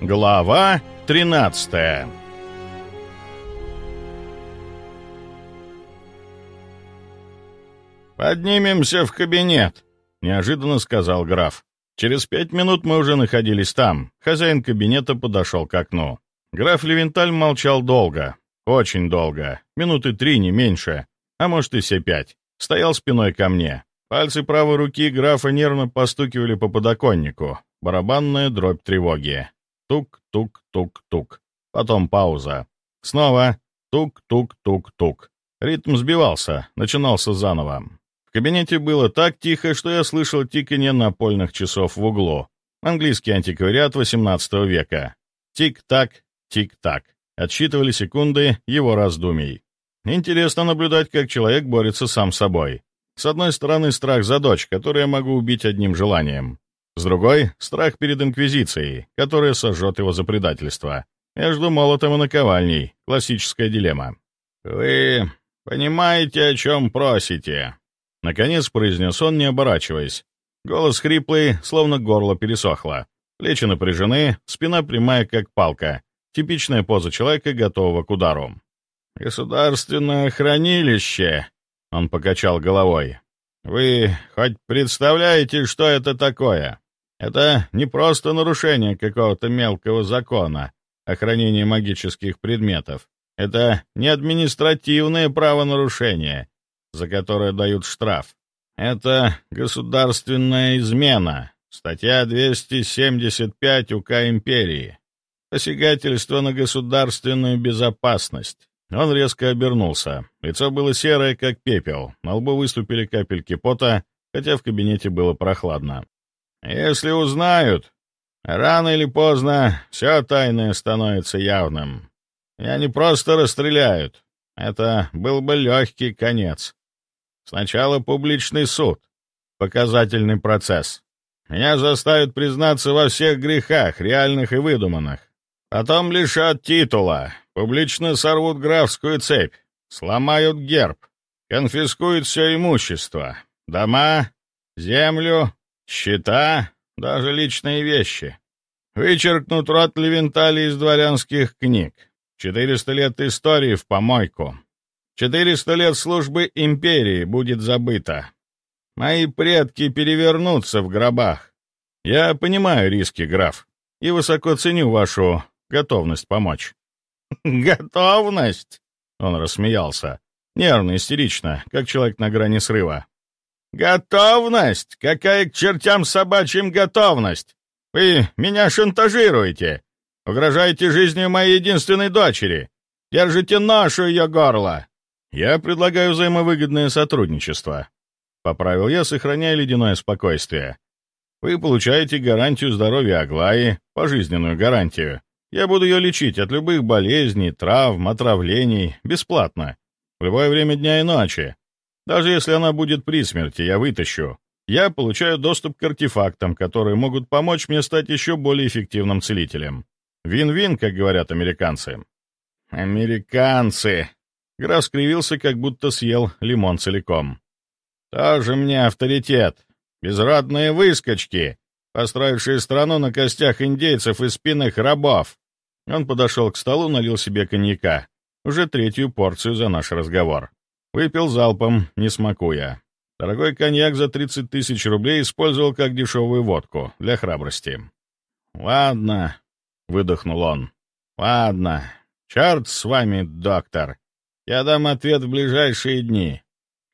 Глава 13 «Поднимемся в кабинет», — неожиданно сказал граф. Через пять минут мы уже находились там. Хозяин кабинета подошел к окну. Граф Левенталь молчал долго, очень долго, минуты три, не меньше, а может и все пять. Стоял спиной ко мне. Пальцы правой руки графа нервно постукивали по подоконнику. Барабанная дробь тревоги. Тук-тук-тук-тук. Потом пауза. Снова тук-тук-тук-тук. Ритм сбивался, начинался заново. В кабинете было так тихо, что я слышал тиканье напольных часов в углу. Английский антиквариат XVIII века. Тик-так, тик-так. Отсчитывали секунды его раздумий. Интересно наблюдать, как человек борется сам с собой. С одной стороны, страх за дочь, которую я могу убить одним желанием. С другой — страх перед Инквизицией, которая сожжет его за предательство. Между молотом и наковальней. Классическая дилемма. «Вы понимаете, о чем просите?» Наконец произнес он, не оборачиваясь. Голос хриплый, словно горло пересохло. Плечи напряжены, спина прямая, как палка. Типичная поза человека, готового к удару. «Государственное хранилище!» Он покачал головой. «Вы хоть представляете, что это такое? Это не просто нарушение какого-то мелкого закона о хранении магических предметов. Это не административное правонарушение, за которое дают штраф. Это государственная измена. Статья 275 УК империи. Посягательство на государственную безопасность. Он резко обернулся. Лицо было серое, как пепел. На лбу выступили капельки пота, хотя в кабинете было прохладно. «Если узнают, рано или поздно все тайное становится явным. И они просто расстреляют. Это был бы легкий конец. Сначала публичный суд, показательный процесс. Меня заставят признаться во всех грехах, реальных и выдуманных. Потом лишат титула, публично сорвут графскую цепь, сломают герб, конфискуют все имущество, дома, землю, счета, даже личные вещи. Вычеркнут род Левентали из дворянских книг. Четыреста лет истории в помойку. Четыреста лет службы империи будет забыто. Мои предки перевернутся в гробах. Я понимаю риски, граф, и высоко ценю вашу готовность помочь». «Готовность?» — он рассмеялся. Нервно, истерично, как человек на грани срыва. «Готовность? Какая к чертям собачьим готовность? Вы меня шантажируете, угрожаете жизнью моей единственной дочери, держите ношу ее горло. «Я предлагаю взаимовыгодное сотрудничество», — поправил я, сохраняя ледяное спокойствие. «Вы получаете гарантию здоровья Аглаи, пожизненную гарантию. Я буду ее лечить от любых болезней, травм, отравлений, бесплатно, в любое время дня и ночи. Даже если она будет при смерти, я вытащу. Я получаю доступ к артефактам, которые могут помочь мне стать еще более эффективным целителем. Вин-вин, как говорят американцы». «Американцы!» Граф скривился, как будто съел лимон целиком. «Тоже мне авторитет. Безродные выскочки, построившие страну на костях индейцев и спинах рабов». Он подошел к столу, налил себе коньяка. Уже третью порцию за наш разговор. Выпил залпом, не смакуя. Дорогой коньяк за 30 тысяч рублей использовал как дешевую водку, для храбрости. «Ладно», — выдохнул он. «Ладно. Черт с вами, доктор. Я дам ответ в ближайшие дни,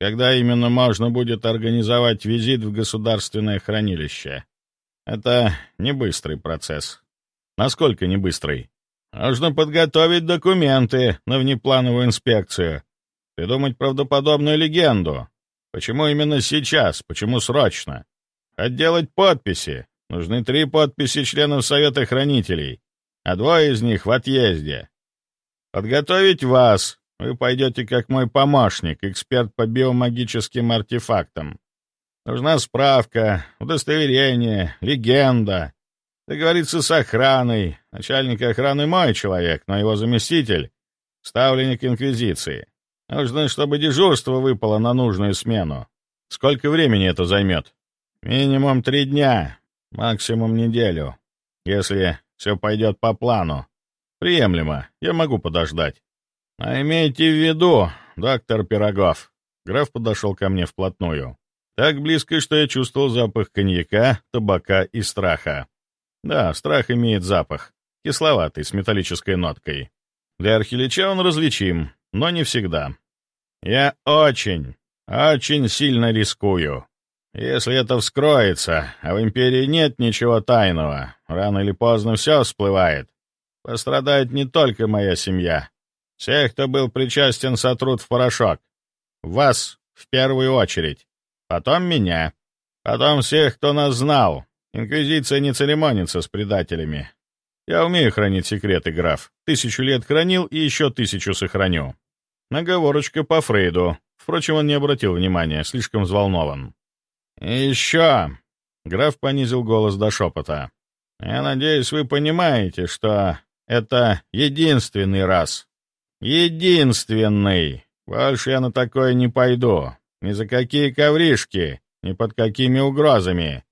когда именно можно будет организовать визит в государственное хранилище. Это не быстрый процесс. Насколько не быстрый? Нужно подготовить документы на внеплановую инспекцию, придумать правдоподобную легенду. Почему именно сейчас? Почему срочно? Отделать подписи. Нужны три подписи членов Совета Хранителей, а двое из них в отъезде. Подготовить вас, вы пойдете как мой помощник, эксперт по биомагическим артефактам. Нужна справка, удостоверение, легенда. Договориться с охраной. Начальник охраны мой человек, но его заместитель — ставленник Инквизиции. Нужно, чтобы дежурство выпало на нужную смену. Сколько времени это займет? Минимум три дня, максимум неделю. Если Все пойдет по плану. Приемлемо, я могу подождать. А имейте в виду, доктор Пирогов. Граф подошел ко мне вплотную. Так близко, что я чувствовал запах коньяка, табака и страха. Да, страх имеет запах. Кисловатый, с металлической ноткой. Для архилича он различим, но не всегда. Я очень, очень сильно рискую. Если это вскроется, а в Империи нет ничего тайного, рано или поздно все всплывает. Пострадает не только моя семья. Всех, кто был причастен, сотрут в порошок. Вас в первую очередь. Потом меня. Потом всех, кто нас знал. Инквизиция не церемонится с предателями. Я умею хранить секреты, граф. Тысячу лет хранил и еще тысячу сохраню. Наговорочка по Фрейду. Впрочем, он не обратил внимания, слишком взволнован. «И еще...» — граф понизил голос до шепота. «Я надеюсь, вы понимаете, что это единственный раз. Единственный. Больше я на такое не пойду. Ни за какие ковришки, ни под какими угрозами.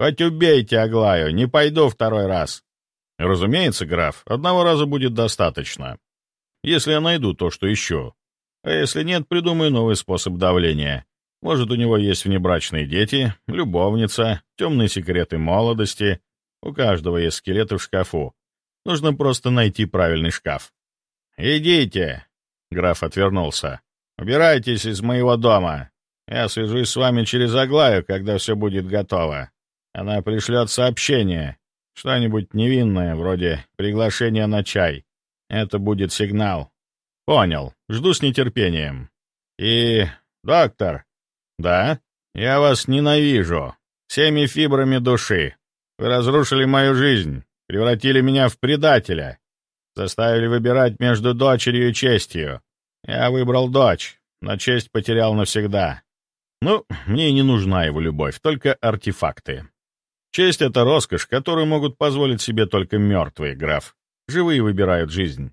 Хоть убейте Аглаю, не пойду второй раз. Разумеется, граф, одного раза будет достаточно. Если я найду то, что ищу. А если нет, придумаю новый способ давления. Может, у него есть внебрачные дети, любовница, темные секреты молодости. У каждого есть скелеты в шкафу. Нужно просто найти правильный шкаф. «Идите!» — граф отвернулся. «Убирайтесь из моего дома. Я свяжусь с вами через Аглаю, когда все будет готово. Она пришлет сообщение. Что-нибудь невинное, вроде приглашения на чай. Это будет сигнал. Понял. Жду с нетерпением. И... Доктор. Да? Я вас ненавижу. Всеми фибрами души. Вы разрушили мою жизнь. Превратили меня в предателя. Заставили выбирать между дочерью и честью. Я выбрал дочь, но честь потерял навсегда. Ну, мне и не нужна его любовь, только артефакты. Честь — это роскошь, которую могут позволить себе только мертвые, граф. Живые выбирают жизнь.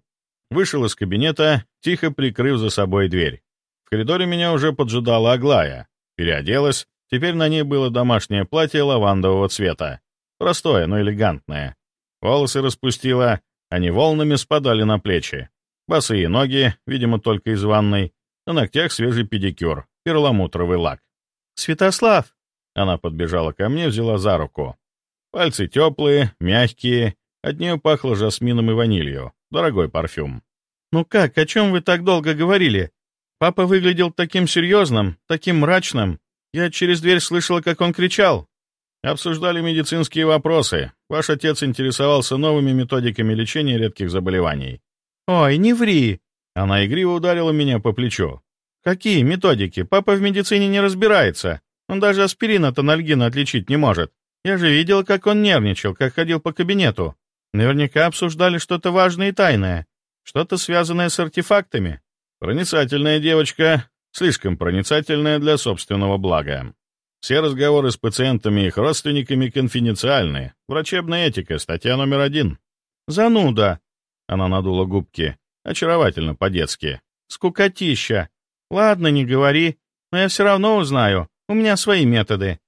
Вышел из кабинета, тихо прикрыв за собой дверь. В коридоре меня уже поджидала Аглая. Переоделась, теперь на ней было домашнее платье лавандового цвета. Простое, но элегантное. Волосы распустила, они волнами спадали на плечи. Босые ноги, видимо, только из ванной. На ногтях свежий педикюр, перламутровый лак. «Святослав!» Она подбежала ко мне, взяла за руку. Пальцы теплые, мягкие, от нее пахло жасмином и ванилью. Дорогой парфюм. «Ну как, о чем вы так долго говорили? Папа выглядел таким серьезным, таким мрачным. Я через дверь слышала, как он кричал». «Обсуждали медицинские вопросы. Ваш отец интересовался новыми методиками лечения редких заболеваний». «Ой, не ври!» Она игриво ударила меня по плечу. «Какие методики? Папа в медицине не разбирается. Он даже аспирин от анальгина отличить не может. Я же видел, как он нервничал, как ходил по кабинету. Наверняка обсуждали что-то важное и тайное, что-то связанное с артефактами. Проницательная девочка, слишком проницательная для собственного блага. Все разговоры с пациентами и их родственниками конфиденциальны. Врачебная этика, статья номер один. «Зануда!» — она надула губки. Очаровательно, по-детски. «Скукотища! Ладно, не говори, но я все равно узнаю. У меня свои методы.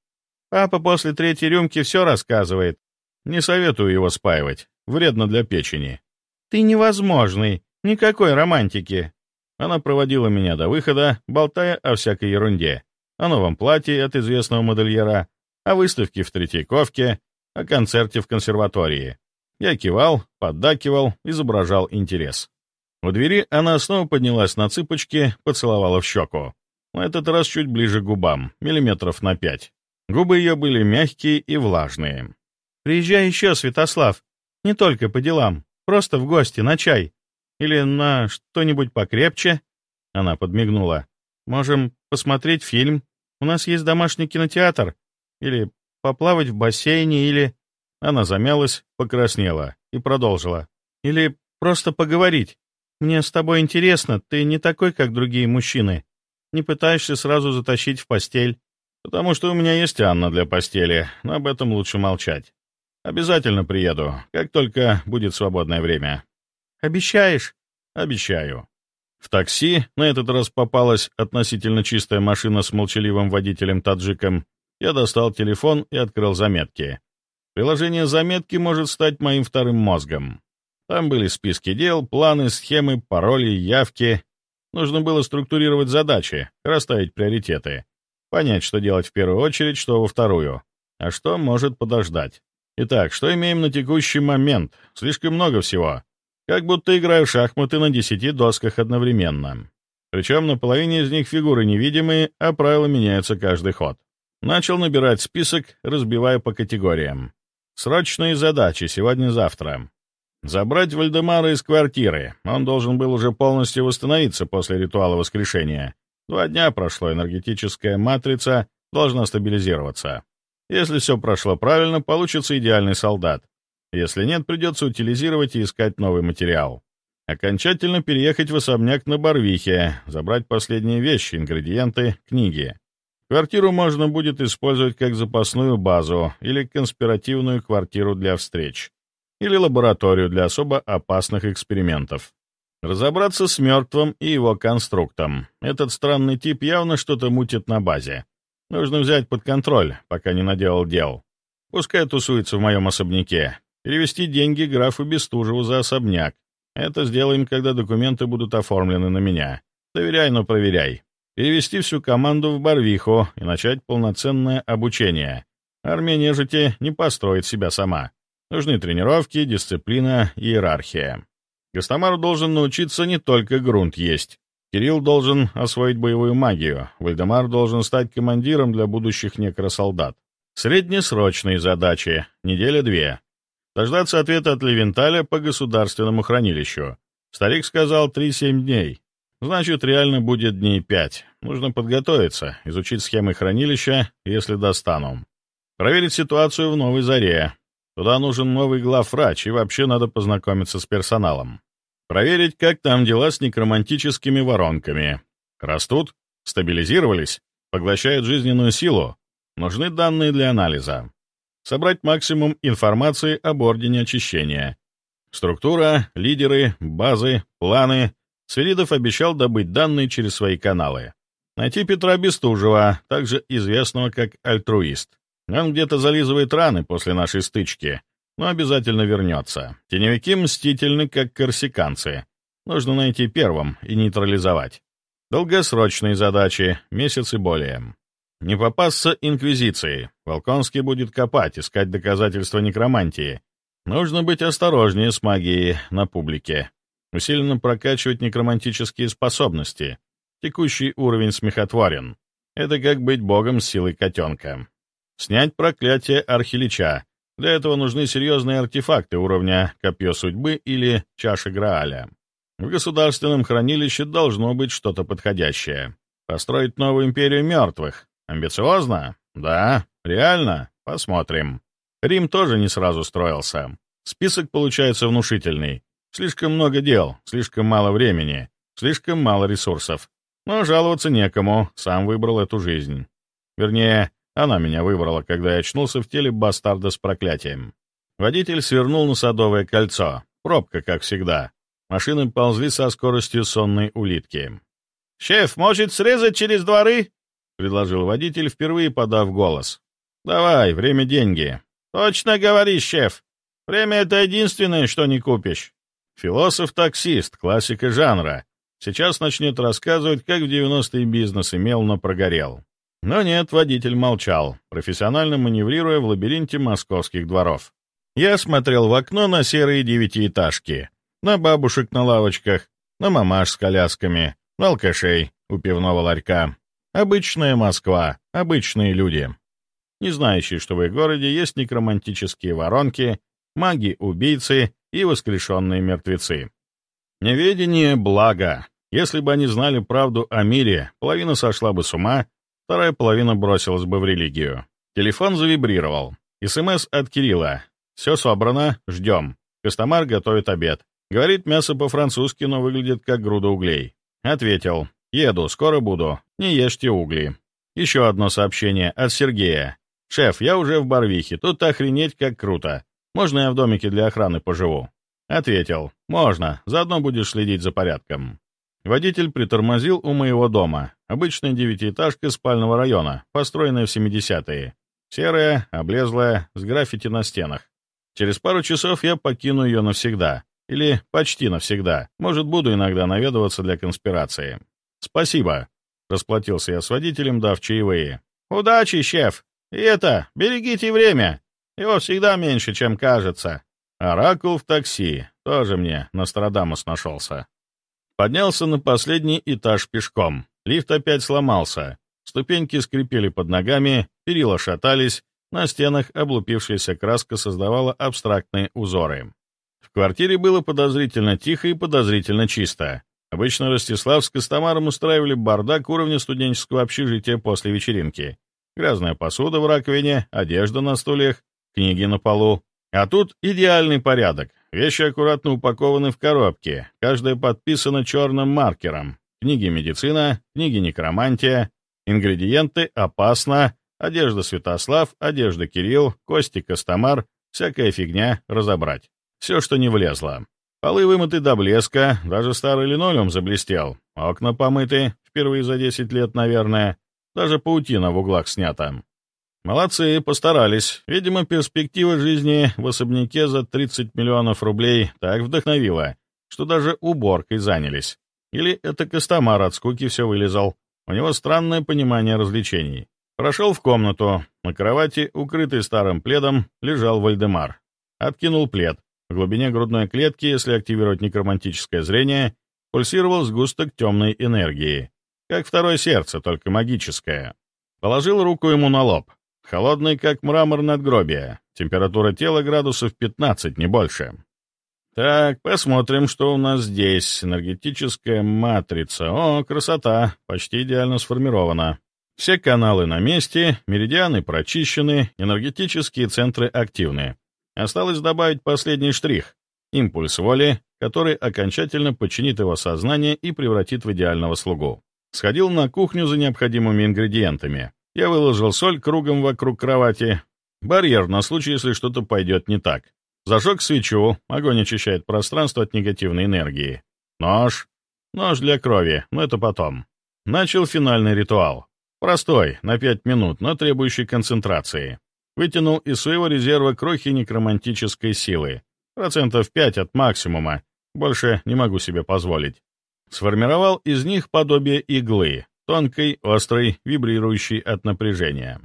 Папа после третьей рюмки все рассказывает. Не советую его спаивать. Вредно для печени. Ты невозможный. Никакой романтики. Она проводила меня до выхода, болтая о всякой ерунде. О новом платье от известного модельера, о выставке в Третьяковке, о концерте в консерватории. Я кивал, поддакивал, изображал интерес. У двери она снова поднялась на цыпочки, поцеловала в щеку. На этот раз чуть ближе к губам, миллиметров на пять. Губы ее были мягкие и влажные. «Приезжай еще, Святослав. Не только по делам. Просто в гости, на чай. Или на что-нибудь покрепче». Она подмигнула. «Можем посмотреть фильм. У нас есть домашний кинотеатр. Или поплавать в бассейне, или...» Она замялась, покраснела и продолжила. «Или просто поговорить. Мне с тобой интересно, ты не такой, как другие мужчины не пытаешься сразу затащить в постель. Потому что у меня есть Анна для постели, но об этом лучше молчать. Обязательно приеду, как только будет свободное время. Обещаешь? Обещаю. В такси на этот раз попалась относительно чистая машина с молчаливым водителем-таджиком. Я достал телефон и открыл заметки. Приложение заметки может стать моим вторым мозгом. Там были списки дел, планы, схемы, пароли, явки. Нужно было структурировать задачи, расставить приоритеты, понять, что делать в первую очередь, что во вторую, а что может подождать. Итак, что имеем на текущий момент? Слишком много всего. Как будто играю в шахматы на десяти досках одновременно. Причем на половине из них фигуры невидимые, а правила меняются каждый ход. Начал набирать список, разбивая по категориям. Срочные задачи сегодня-завтра. Забрать Вальдемара из квартиры. Он должен был уже полностью восстановиться после ритуала воскрешения. Два дня прошло, энергетическая матрица должна стабилизироваться. Если все прошло правильно, получится идеальный солдат. Если нет, придется утилизировать и искать новый материал. Окончательно переехать в особняк на Барвихе, забрать последние вещи, ингредиенты, книги. Квартиру можно будет использовать как запасную базу или конспиративную квартиру для встреч, или лабораторию для особо опасных экспериментов. Разобраться с мертвым и его конструктом. Этот странный тип явно что-то мутит на базе. Нужно взять под контроль, пока не наделал дел. Пускай тусуется в моем особняке. Перевести деньги графу Бестужеву за особняк. Это сделаем, когда документы будут оформлены на меня. Доверяй, но проверяй перевести всю команду в Барвиху и начать полноценное обучение. Армия нежити не построит себя сама. Нужны тренировки, дисциплина, иерархия. Гастамару должен научиться не только грунт есть. Кирилл должен освоить боевую магию. Вальдемар должен стать командиром для будущих некросолдат. Среднесрочные задачи. Неделя две. Дождаться ответа от Левенталя по государственному хранилищу. Старик сказал 3-7 дней. Значит, реально будет дней пять. Нужно подготовиться, изучить схемы хранилища, если достану. Проверить ситуацию в Новой Заре. Туда нужен новый главврач, и вообще надо познакомиться с персоналом. Проверить, как там дела с некромантическими воронками. Растут? Стабилизировались? Поглощают жизненную силу? Нужны данные для анализа. Собрать максимум информации об Ордене Очищения. Структура, лидеры, базы, планы — Свиридов обещал добыть данные через свои каналы. Найти Петра Бестужева, также известного как альтруист. Он где-то зализывает раны после нашей стычки, но обязательно вернется. Теневики мстительны, как корсиканцы. Нужно найти первым и нейтрализовать. Долгосрочные задачи, месяц и более. Не попасться инквизиции. Волконский будет копать, искать доказательства некромантии. Нужно быть осторожнее с магией на публике усиленно прокачивать некромантические способности. Текущий уровень смехотворен. Это как быть богом с силой котенка. Снять проклятие Архилича. Для этого нужны серьезные артефакты уровня Копье Судьбы или Чаша Грааля. В государственном хранилище должно быть что-то подходящее. Построить новую империю мертвых. Амбициозно? Да. Реально? Посмотрим. Рим тоже не сразу строился. Список получается внушительный. Слишком много дел, слишком мало времени, слишком мало ресурсов. Но жаловаться некому, сам выбрал эту жизнь. Вернее, она меня выбрала, когда я очнулся в теле бастарда с проклятием. Водитель свернул на Садовое кольцо. Пробка, как всегда. Машины ползли со скоростью сонной улитки. «Шеф, может срезать через дворы?» — предложил водитель, впервые подав голос. «Давай, время — деньги». «Точно говоришь, шеф. Время — это единственное, что не купишь». Философ-таксист, классика жанра. Сейчас начнет рассказывать, как в 90-е бизнес имел, но прогорел. Но нет, водитель молчал, профессионально маневрируя в лабиринте московских дворов. Я смотрел в окно на серые девятиэтажки, на бабушек на лавочках, на мамаш с колясками, на алкашей у пивного ларька. Обычная Москва, обычные люди. Не знающие, что в их городе есть некромантические воронки, маги-убийцы и воскрешенные мертвецы. Неведение — благо. Если бы они знали правду о мире, половина сошла бы с ума, вторая половина бросилась бы в религию. Телефон завибрировал. СМС от Кирилла. «Все собрано, ждем. Костомар готовит обед. Говорит мясо по-французски, но выглядит как груда углей». Ответил. «Еду, скоро буду. Не ешьте угли». Еще одно сообщение от Сергея. «Шеф, я уже в Барвихе. Тут охренеть как круто. Можно я в домике для охраны поживу?» Ответил. «Можно. Заодно будешь следить за порядком». Водитель притормозил у моего дома. Обычная девятиэтажка спального района, построенная в 70-е. Серая, облезлая, с граффити на стенах. Через пару часов я покину ее навсегда. Или почти навсегда. Может, буду иногда наведываться для конспирации. Спасибо. Расплатился я с водителем, дав чаевые. Удачи, шеф! И это, берегите время. Его всегда меньше, чем кажется. Оракул в такси. Тоже мне Нострадамус нашелся. Поднялся на последний этаж пешком. Лифт опять сломался. Ступеньки скрипели под ногами, перила шатались, на стенах облупившаяся краска создавала абстрактные узоры. В квартире было подозрительно тихо и подозрительно чисто. Обычно Ростислав с Костомаром устраивали бардак уровня студенческого общежития после вечеринки. Грязная посуда в раковине, одежда на стульях, книги на полу. А тут идеальный порядок. Вещи аккуратно упакованы в коробки, каждая подписана черным маркером. Книги медицина, книги некромантия, ингредиенты опасно, одежда Святослав, одежда Кирилл, Кости Костомар, всякая фигня разобрать. Все, что не влезло. Полы вымыты до блеска, даже старый линолеум заблестел. Окна помыты, впервые за 10 лет, наверное. Даже паутина в углах снята. Молодцы, постарались. Видимо, перспектива жизни в особняке за 30 миллионов рублей так вдохновила, что даже уборкой занялись. Или это Костомар от скуки все вылезал. У него странное понимание развлечений. Прошел в комнату. На кровати, укрытый старым пледом, лежал Вальдемар. Откинул плед. В глубине грудной клетки, если активировать некромантическое зрение, пульсировал сгусток темной энергии. Как второе сердце, только магическое. Положил руку ему на лоб. Холодный, как мрамор надгробия. Температура тела градусов 15, не больше. Так, посмотрим, что у нас здесь. Энергетическая матрица. О, красота. Почти идеально сформирована. Все каналы на месте, меридианы прочищены, энергетические центры активны. Осталось добавить последний штрих — импульс воли, который окончательно подчинит его сознание и превратит в идеального слугу. Сходил на кухню за необходимыми ингредиентами. Я выложил соль кругом вокруг кровати. Барьер на случай, если что-то пойдет не так. Зажег свечу, огонь очищает пространство от негативной энергии. Нож. Нож для крови, но это потом. Начал финальный ритуал. Простой, на пять минут, но требующий концентрации. Вытянул из своего резерва крохи некромантической силы. Процентов пять от максимума. Больше не могу себе позволить. Сформировал из них подобие иглы, тонкой, острой, вибрирующей от напряжения.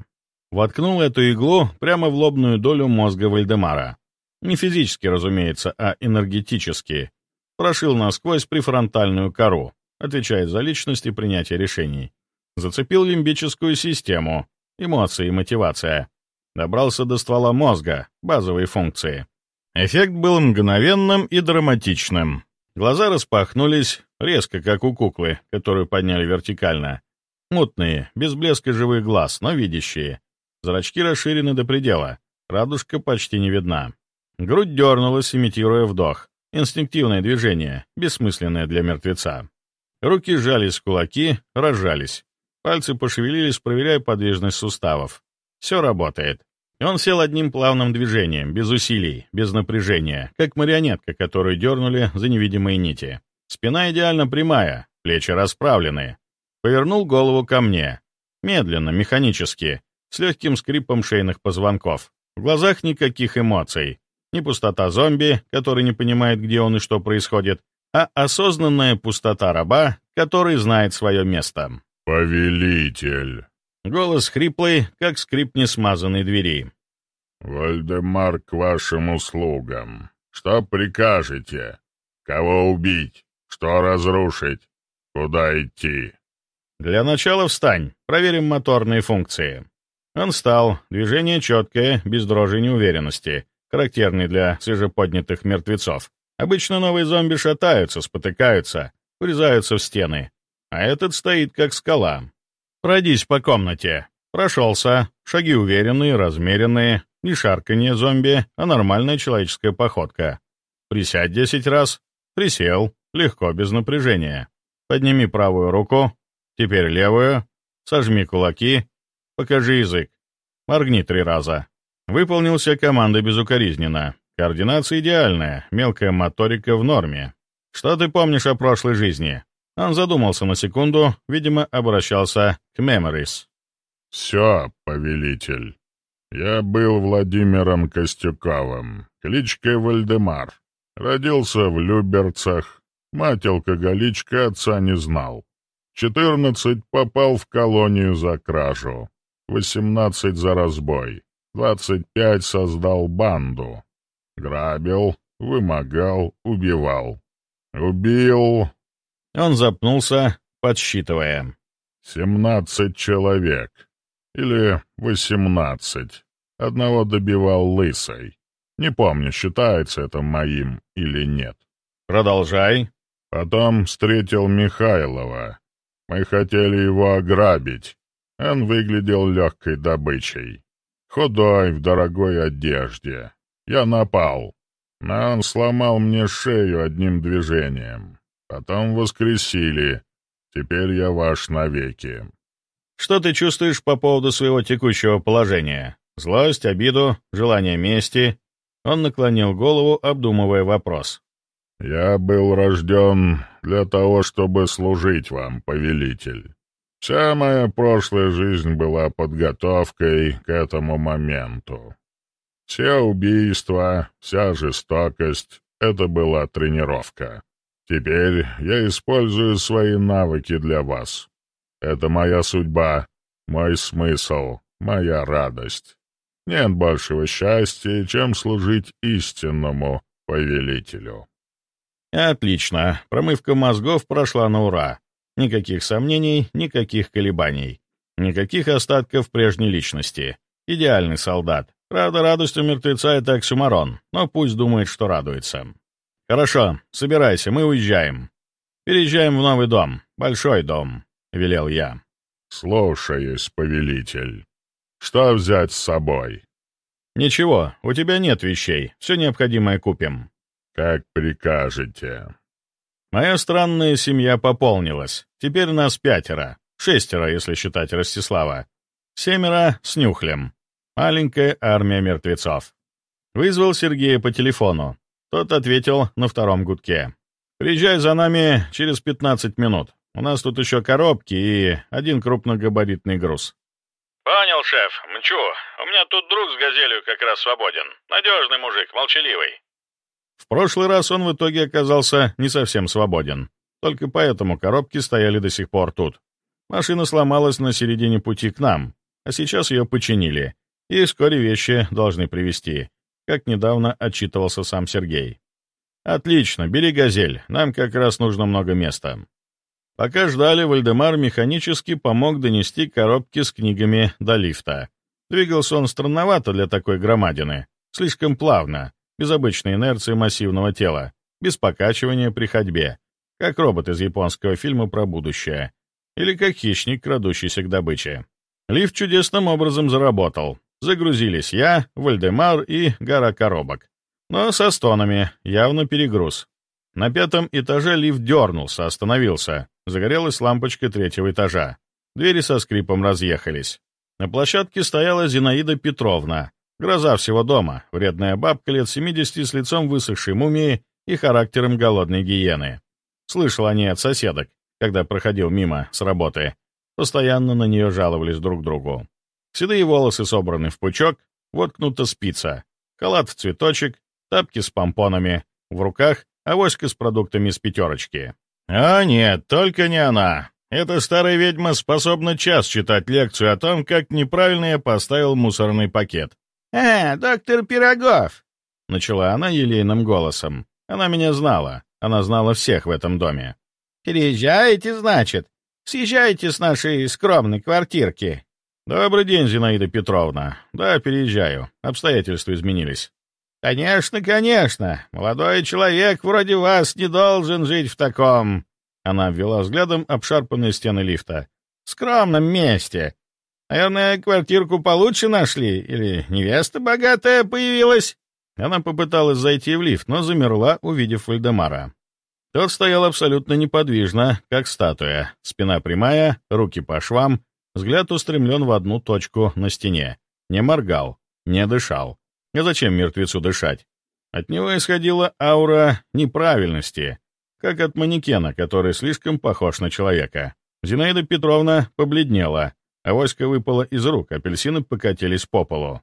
Воткнул эту иглу прямо в лобную долю мозга Вальдемара. Не физически, разумеется, а энергетически. Прошил насквозь префронтальную кору, отвечает за личность и принятие решений. Зацепил лимбическую систему, эмоции и мотивация. Добрался до ствола мозга, базовые функции. Эффект был мгновенным и драматичным. Глаза распахнулись, резко, как у куклы, которую подняли вертикально. Мутные, без блеска живых глаз, но видящие. Зрачки расширены до предела, радужка почти не видна. Грудь дернулась, имитируя вдох. Инстинктивное движение, бессмысленное для мертвеца. Руки сжались в кулаки, разжались. Пальцы пошевелились, проверяя подвижность суставов. Все работает. И он сел одним плавным движением, без усилий, без напряжения, как марионетка, которую дернули за невидимые нити. Спина идеально прямая, плечи расправлены. Повернул голову ко мне. Медленно, механически, с легким скрипом шейных позвонков. В глазах никаких эмоций. Не пустота зомби, который не понимает, где он и что происходит, а осознанная пустота раба, который знает свое место. «Повелитель!» Голос хриплый, как скрип несмазанной двери. «Вальдемар к вашим услугам. Что прикажете? Кого убить? Что разрушить? Куда идти?» «Для начала встань, проверим моторные функции». Он встал, движение четкое, без дрожи неуверенности, характерный для свежеподнятых мертвецов. Обычно новые зомби шатаются, спотыкаются, врезаются в стены. А этот стоит как скала, Пройдись по комнате. Прошелся. Шаги уверенные, размеренные. Не шарканье зомби, а нормальная человеческая походка. Присядь десять раз. Присел. Легко, без напряжения. Подними правую руку. Теперь левую. Сожми кулаки. Покажи язык. Моргни три раза. Выполнил все команды безукоризненно. Координация идеальная, мелкая моторика в норме. Что ты помнишь о прошлой жизни? Он задумался на секунду, видимо, обращался к Memories. «Все, повелитель». Я был Владимиром Костюковым, кличкой Вальдемар. Родился в Люберцах. Мать алкоголичка отца не знал. Четырнадцать попал в колонию за кражу. Восемнадцать за разбой. Двадцать пять создал банду. Грабил, вымогал, убивал. Убил... Он запнулся, подсчитывая. Семнадцать человек. Или восемнадцать. Одного добивал лысой. Не помню, считается это моим или нет. Продолжай. Потом встретил Михайлова. Мы хотели его ограбить. Он выглядел легкой добычей. Худой, в дорогой одежде. Я напал. Но он сломал мне шею одним движением. Потом воскресили. Теперь я ваш навеки. Что ты чувствуешь по поводу своего текущего положения? Злость, обиду, желание мести? Он наклонил голову, обдумывая вопрос. «Я был рожден для того, чтобы служить вам, повелитель. Вся моя прошлая жизнь была подготовкой к этому моменту. Все убийства, вся жестокость — это была тренировка. Теперь я использую свои навыки для вас. Это моя судьба, мой смысл, моя радость. Нет большего счастья, чем служить истинному повелителю. Отлично. Промывка мозгов прошла на ура. Никаких сомнений, никаких колебаний. Никаких остатков прежней личности. Идеальный солдат. Правда, радость у мертвеца — это оксюмарон, но пусть думает, что радуется. «Хорошо, собирайся, мы уезжаем. Переезжаем в новый дом, большой дом», — велел я. «Слушаюсь, повелитель. Что взять с собой?» «Ничего, у тебя нет вещей, все необходимое купим». «Как прикажете». Моя странная семья пополнилась. Теперь нас пятеро. Шестеро, если считать Ростислава. Семеро с нюхлем. Маленькая армия мертвецов. Вызвал Сергея по телефону. Тот ответил на втором гудке. «Приезжай за нами через 15 минут. У нас тут еще коробки и один крупногабаритный груз». «Понял, шеф. Мчу. У меня тут друг с газелью как раз свободен. Надежный мужик, молчаливый». В прошлый раз он в итоге оказался не совсем свободен. Только поэтому коробки стояли до сих пор тут. Машина сломалась на середине пути к нам, а сейчас ее починили, и вскоре вещи должны привезти, как недавно отчитывался сам Сергей. «Отлично, бери «Газель», нам как раз нужно много места». Пока ждали, Вальдемар механически помог донести коробки с книгами до лифта. Двигался он странновато для такой громадины, слишком плавно, без обычной инерции массивного тела, без покачивания при ходьбе, как робот из японского фильма про будущее, или как хищник, крадущийся к добыче. Лифт чудесным образом заработал, Загрузились я, Вальдемар и гора коробок. Но со стонами, явно перегруз. На пятом этаже лифт дернулся, остановился. Загорелась лампочка третьего этажа. Двери со скрипом разъехались. На площадке стояла Зинаида Петровна. Гроза всего дома, вредная бабка лет 70 с лицом высохшей мумии и характером голодной гиены. Слышал они от соседок, когда проходил мимо с работы. Постоянно на нее жаловались друг другу. Седые волосы собраны в пучок, воткнута спица, халат в цветочек, тапки с помпонами, в руках авоська с продуктами с пятерочки. А нет, только не она. Эта старая ведьма способна час читать лекцию о том, как неправильно я поставил мусорный пакет. «А, доктор Пирогов!» — начала она елейным голосом. Она меня знала. Она знала всех в этом доме. «Переезжаете, значит? Съезжайте с нашей скромной квартирки. «Добрый день, Зинаида Петровна. Да, переезжаю. Обстоятельства изменились». «Конечно, конечно. Молодой человек вроде вас не должен жить в таком...» Она обвела взглядом обшарпанные стены лифта. «Скромном месте. Наверное, квартирку получше нашли? Или невеста богатая появилась?» Она попыталась зайти в лифт, но замерла, увидев Вальдемара. Тот стоял абсолютно неподвижно, как статуя. Спина прямая, руки по швам, Взгляд устремлен в одну точку на стене. Не моргал, не дышал. А зачем мертвецу дышать? От него исходила аура неправильности, как от манекена, который слишком похож на человека. Зинаида Петровна побледнела, авоська выпала из рук, апельсины покатились по полу.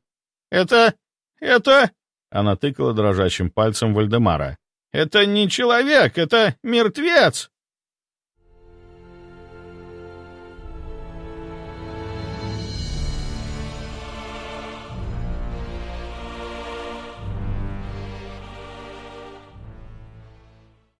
Это... это...» Она тыкала дрожащим пальцем Вальдемара. «Это не человек, это мертвец!»